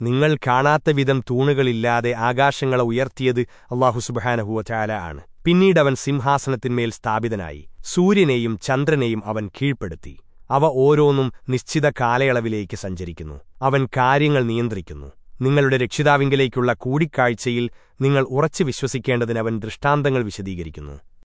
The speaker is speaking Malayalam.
നിങ്ങൾ കാണാത്ത വിധം തൂണുകളില്ലാതെ ആകാശങ്ങളെ ഉയർത്തിയത് അള്ളാഹുസുബഹാനഹുവചാല ആണ്. പിന്നീടവൻ സിംഹാസനത്തിന്മേൽ സ്ഥാപിതനായി. സൂര്യനെയും ചന്ദ്രനെയും അവൻ കീഴ്പ്പെടുത്തി. അവ ഓരോന്നും നിശ്ചിത കാലയളവിലേക്ക് സഞ്ചരിക്കുന്നു. അവൻ കാര്യങ്ങൾ നിയന്ത്രിക്കുന്നു. നിങ്ങളുടെ രക്ഷിതാവിങ്കിലേക്കുള്ള കൂടിക്കാഴ്ചയിൽ നിങ്ങൾ ഉറച്ചു വിശ്വസിക്കേണ്ടതിനവൻ ദൃഷ്ടാന്തങ്ങൾ വിശദീകരിക്കുന്നു.